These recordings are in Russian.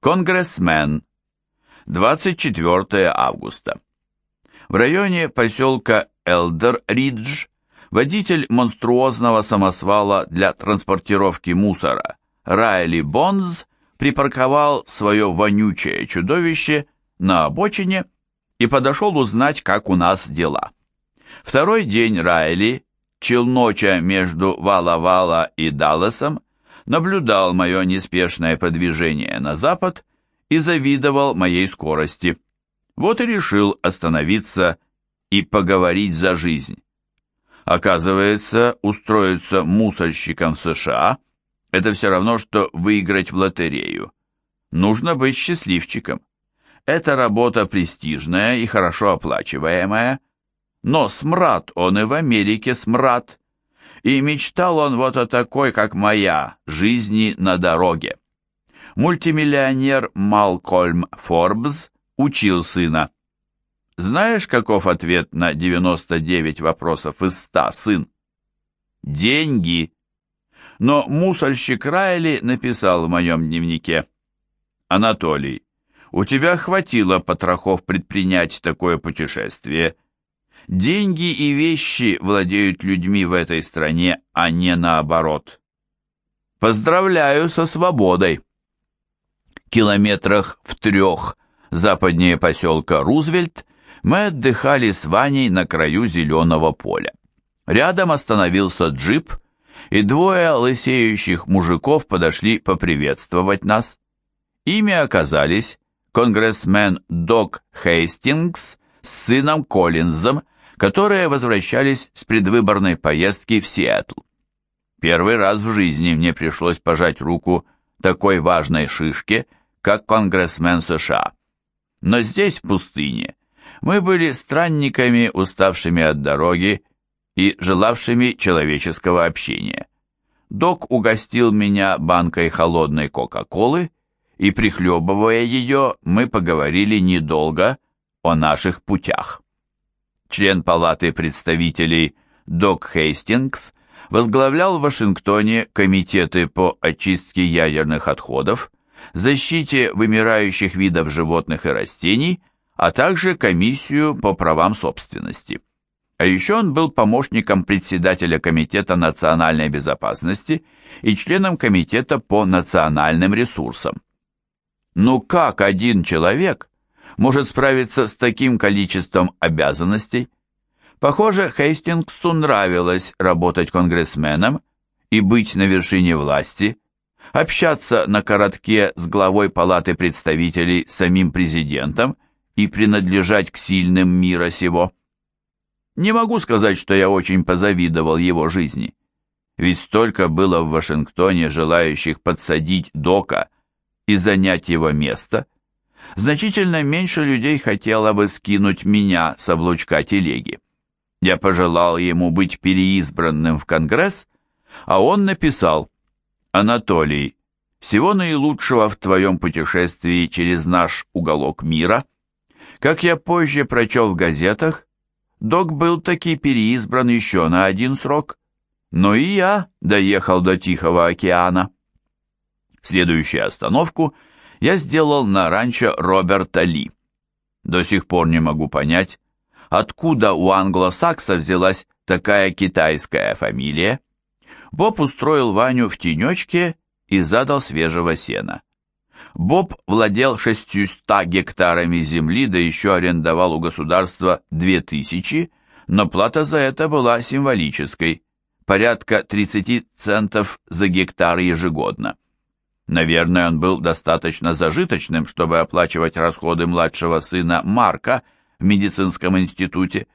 Конгрессмен. 24 августа. В районе поселка Элдер-Ридж водитель монструозного самосвала для транспортировки мусора Райли Бонз припарковал свое вонючее чудовище на обочине и подошел узнать, как у нас дела. Второй день Райли, челноча между Вала-Вала и Далласом, наблюдал мое неспешное продвижение на запад и завидовал моей скорости. Вот и решил остановиться и поговорить за жизнь. Оказывается, устроиться мусорщиком в США – это все равно, что выиграть в лотерею. Нужно быть счастливчиком. Эта работа престижная и хорошо оплачиваемая, но смрад он и в Америке смрад. И мечтал он вот о такой, как моя, жизни на дороге. Мультимиллионер Малкольм Форбс учил сына. Знаешь, каков ответ на 99 вопросов из 100, сын? Деньги. Но мусорщик Райли написал в моем дневнике. Анатолий, у тебя хватило потрохов предпринять такое путешествие. Деньги и вещи владеют людьми в этой стране, а не наоборот. Поздравляю со свободой. Километрах в трех западнее поселка Рузвельт мы отдыхали с Ваней на краю зеленого поля. Рядом остановился джип, и двое лысеющих мужиков подошли поприветствовать нас. Ими оказались конгрессмен Док Хейстингс с сыном Коллинзом, которые возвращались с предвыборной поездки в Сиэтл. Первый раз в жизни мне пришлось пожать руку такой важной шишке, как конгрессмен США. Но здесь, в пустыне, мы были странниками, уставшими от дороги и желавшими человеческого общения. Док угостил меня банкой холодной Кока-Колы, и, прихлебывая ее, мы поговорили недолго о наших путях. Член Палаты представителей Док Хейстингс возглавлял в Вашингтоне комитеты по очистке ядерных отходов, защите вымирающих видов животных и растений, а также комиссию по правам собственности. А еще он был помощником председателя Комитета национальной безопасности и членом Комитета по национальным ресурсам. Ну как один человек может справиться с таким количеством обязанностей? Похоже, Хейстингсу нравилось работать конгрессменом и быть на вершине власти – общаться на коротке с главой Палаты представителей самим президентом и принадлежать к сильным мира сего. Не могу сказать, что я очень позавидовал его жизни. Ведь столько было в Вашингтоне желающих подсадить Дока и занять его место. Значительно меньше людей хотело бы скинуть меня с облучка телеги. Я пожелал ему быть переизбранным в Конгресс, а он написал – Анатолий, всего наилучшего в твоем путешествии через наш уголок мира. Как я позже прочел в газетах, док был таки переизбран еще на один срок, но и я доехал до Тихого океана. Следующую остановку я сделал на ранчо Роберта Ли. До сих пор не могу понять, откуда у англосакса взялась такая китайская фамилия. Боб устроил Ваню в тенечке и задал свежего сена. Боб владел 600 гектарами земли, да еще арендовал у государства 2000, но плата за это была символической, порядка 30 центов за гектар ежегодно. Наверное, он был достаточно зажиточным, чтобы оплачивать расходы младшего сына Марка в медицинском институте,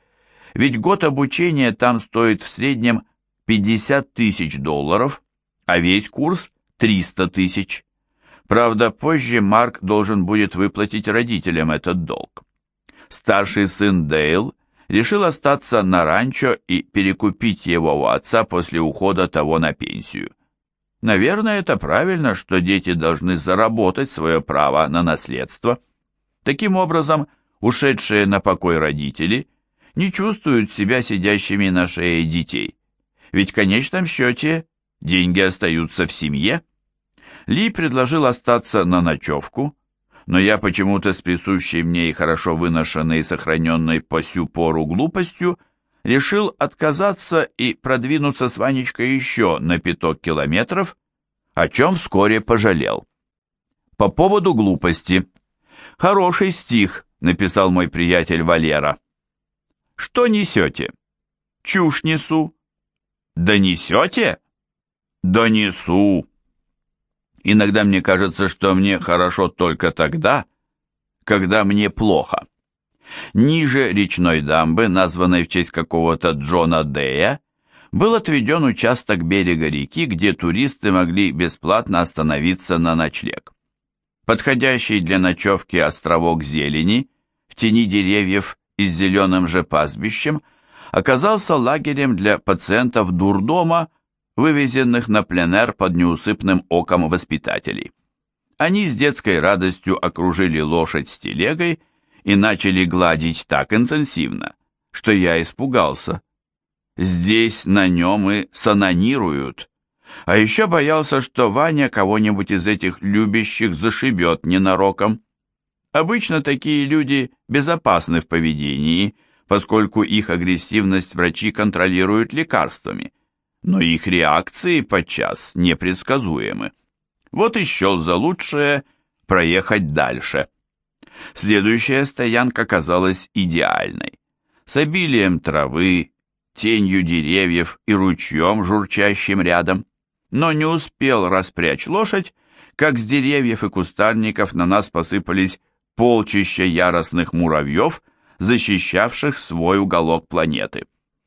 ведь год обучения там стоит в среднем 50 тысяч долларов, а весь курс 300 тысяч. Правда, позже Марк должен будет выплатить родителям этот долг. Старший сын Дейл решил остаться на ранчо и перекупить его у отца после ухода того на пенсию. Наверное, это правильно, что дети должны заработать свое право на наследство. Таким образом, ушедшие на покой родители не чувствуют себя сидящими на шее детей. Ведь в конечном счете деньги остаются в семье. Ли предложил остаться на ночевку, но я почему-то с присущей мне и хорошо выношенной и сохраненной по сю пору глупостью решил отказаться и продвинуться с Ванечкой еще на пяток километров, о чем вскоре пожалел. По поводу глупости. Хороший стих, написал мой приятель Валера. Что несете? Чушь несу. Да несете? Да несу. Иногда мне кажется, что мне хорошо только тогда, когда мне плохо. Ниже речной дамбы, названной в честь какого-то Джона Дэя, был отведен участок берега реки, где туристы могли бесплатно остановиться на ночлег. Подходящий для ночевки островок зелени в тени деревьев и с зеленым же пастбищем оказался лагерем для пациентов дурдома, вывезенных на пленэр под неусыпным оком воспитателей. Они с детской радостью окружили лошадь с телегой и начали гладить так интенсивно, что я испугался. Здесь на нем и санонируют. А еще боялся, что Ваня кого-нибудь из этих любящих зашибет ненароком. Обычно такие люди безопасны в поведении, поскольку их агрессивность врачи контролируют лекарствами, но их реакции подчас непредсказуемы. Вот счел за лучшее проехать дальше. Следующая стоянка казалась идеальной. С обилием травы, тенью деревьев и ручьем, журчащим рядом. Но не успел распрячь лошадь, как с деревьев и кустарников на нас посыпались полчища яростных муравьев, защищавших свой уголок планеты.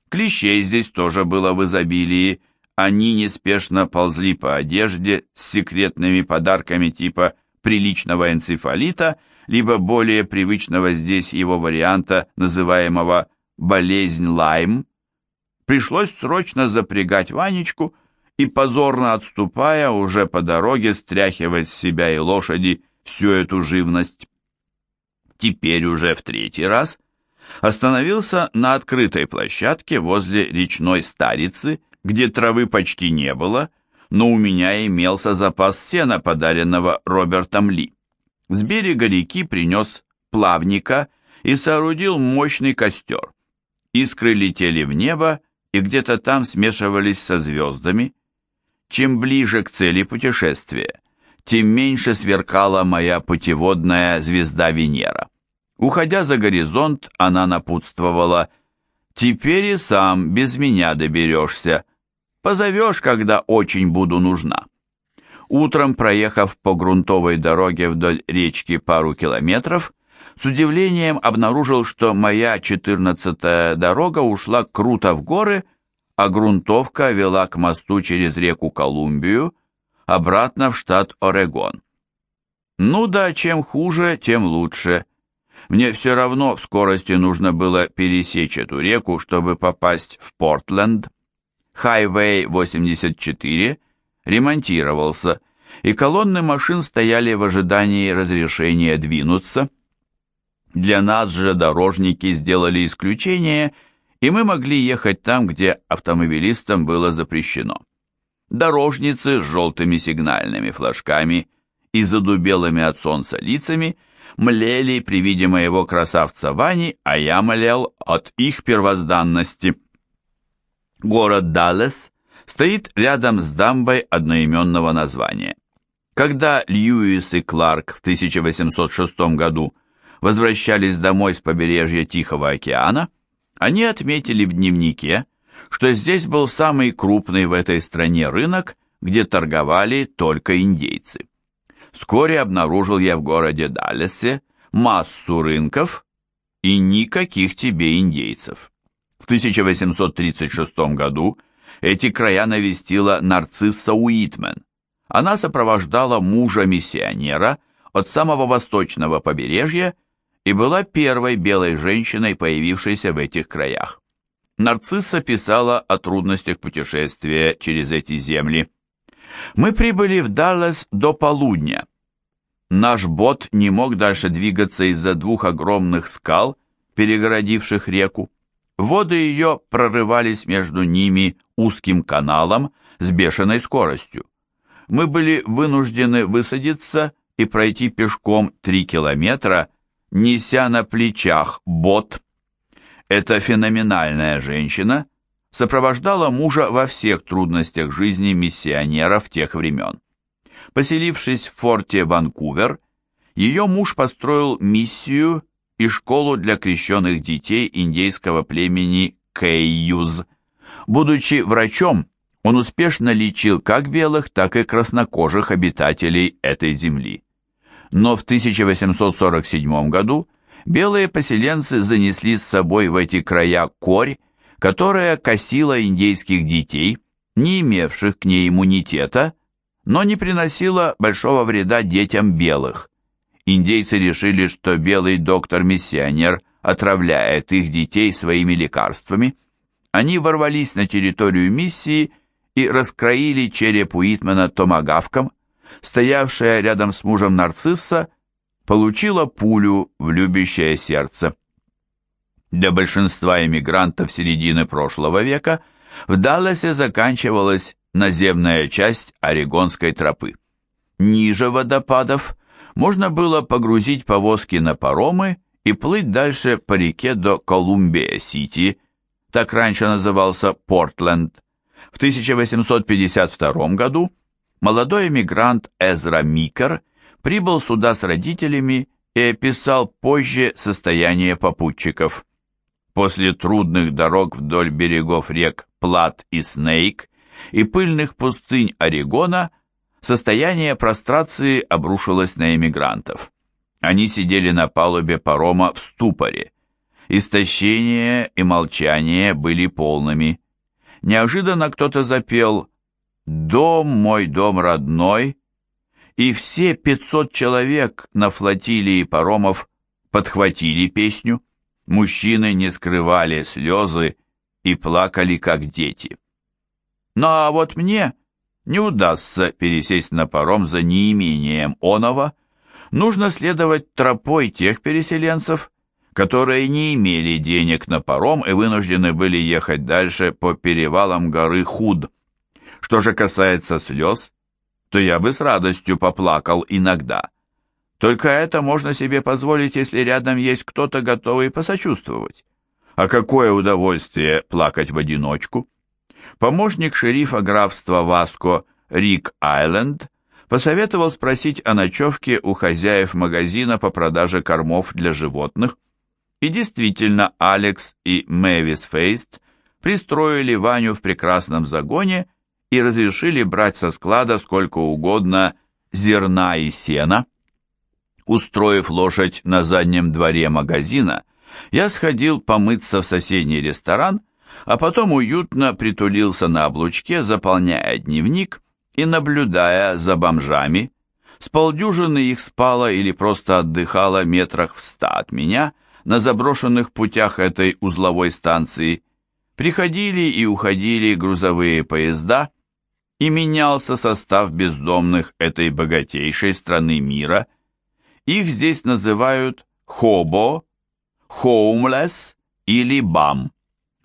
Клещей здесь тоже было в изобилии, они неспешно ползли по одежде с секретными подарками типа приличного энцефалита либо более привычного здесь его варианта, называемого «болезнь Лайм», пришлось срочно запрягать Ванечку и, позорно отступая, уже по дороге стряхивать с себя и лошади всю эту живность. Теперь уже в третий раз остановился на открытой площадке возле речной старицы, где травы почти не было, но у меня имелся запас сена, подаренного Робертом Ли. С берега реки принес плавника и соорудил мощный костер. Искры летели в небо и где-то там смешивались со звездами. Чем ближе к цели путешествия, тем меньше сверкала моя путеводная звезда Венера. Уходя за горизонт, она напутствовала «Теперь и сам без меня доберешься. Позовешь, когда очень буду нужна». Утром, проехав по грунтовой дороге вдоль речки пару километров, с удивлением обнаружил, что моя четырнадцатая дорога ушла круто в горы, а грунтовка вела к мосту через реку Колумбию, обратно в штат Орегон. Ну да, чем хуже, тем лучше. Мне все равно в скорости нужно было пересечь эту реку, чтобы попасть в Портленд. Хайвей 84 ремонтировался, и колонны машин стояли в ожидании разрешения двинуться. Для нас же дорожники сделали исключение, и мы могли ехать там, где автомобилистам было запрещено. Дорожницы с желтыми сигнальными флажками и задубелыми от солнца лицами млели при виде моего красавца Вани, а я млел от их первозданности. Город Даллес стоит рядом с дамбой одноименного названия. Когда Льюис и Кларк в 1806 году возвращались домой с побережья Тихого океана, они отметили в дневнике, что здесь был самый крупный в этой стране рынок, где торговали только индейцы. Вскоре обнаружил я в городе Даллесе массу рынков и никаких тебе индейцев. В 1836 году эти края навестила нарцисса Уитмен. Она сопровождала мужа-миссионера от самого восточного побережья и была первой белой женщиной, появившейся в этих краях. Нарцисса писала о трудностях путешествия через эти земли. Мы прибыли в Даллас до полудня. Наш бот не мог дальше двигаться из-за двух огромных скал, перегородивших реку. Воды ее прорывались между ними узким каналом с бешеной скоростью. мы были вынуждены высадиться и пройти пешком три километра, неся на плечах бот. Эта феноменальная женщина сопровождала мужа во всех трудностях жизни миссионеров тех времен. Поселившись в форте Ванкувер, ее муж построил миссию и школу для крещенных детей индейского племени Кейюз. Будучи врачом, он успешно лечил как белых, так и краснокожих обитателей этой земли. Но в 1847 году белые поселенцы занесли с собой в эти края корь, которая косила индейских детей, не имевших к ней иммунитета, но не приносила большого вреда детям белых. Индейцы решили, что белый доктор-миссионер отравляет их детей своими лекарствами. Они ворвались на территорию миссии и раскроили череп Уитмена томагавком. Стоявшая рядом с мужем нарцисса получила пулю в любящее сердце. Для большинства эмигрантов середины прошлого века в Далласе заканчивалась наземная часть Орегонской тропы. Ниже водопадов можно было погрузить повозки на паромы и плыть дальше по реке до Колумбия-Сити, так раньше назывался Портленд. В 1852 году молодой эмигрант Эзра Микер прибыл сюда с родителями и описал позже состояние попутчиков. После трудных дорог вдоль берегов рек Плат и Снейк и пыльных пустынь Орегона Состояние прострации обрушилось на эмигрантов. Они сидели на палубе парома в ступоре. Истощение и молчание были полными. Неожиданно кто-то запел «Дом мой, дом родной», и все 500 человек на флотилии паромов подхватили песню. Мужчины не скрывали слезы и плакали, как дети. Ну а вот мне не удастся пересесть на паром за неимением оного, нужно следовать тропой тех переселенцев, которые не имели денег на паром и вынуждены были ехать дальше по перевалам горы Худ. Что же касается слез, то я бы с радостью поплакал иногда. Только это можно себе позволить, если рядом есть кто-то готовый посочувствовать. А какое удовольствие плакать в одиночку! Помощник шерифа графства Васко Рик Айленд посоветовал спросить о ночевке у хозяев магазина по продаже кормов для животных, и действительно Алекс и Мэвис Фейст пристроили Ваню в прекрасном загоне и разрешили брать со склада сколько угодно зерна и сена. Устроив лошадь на заднем дворе магазина, я сходил помыться в соседний ресторан а потом уютно притулился на облучке, заполняя дневник и наблюдая за бомжами. С полдюжины их спало или просто отдыхало метрах в ста от меня на заброшенных путях этой узловой станции. Приходили и уходили грузовые поезда, и менялся состав бездомных этой богатейшей страны мира. Их здесь называют хобо, хоумлес или бам.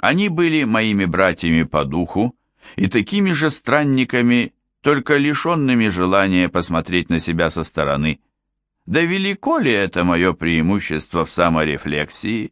Они были моими братьями по духу и такими же странниками, только лишенными желания посмотреть на себя со стороны. Да велико ли это мое преимущество в саморефлексии?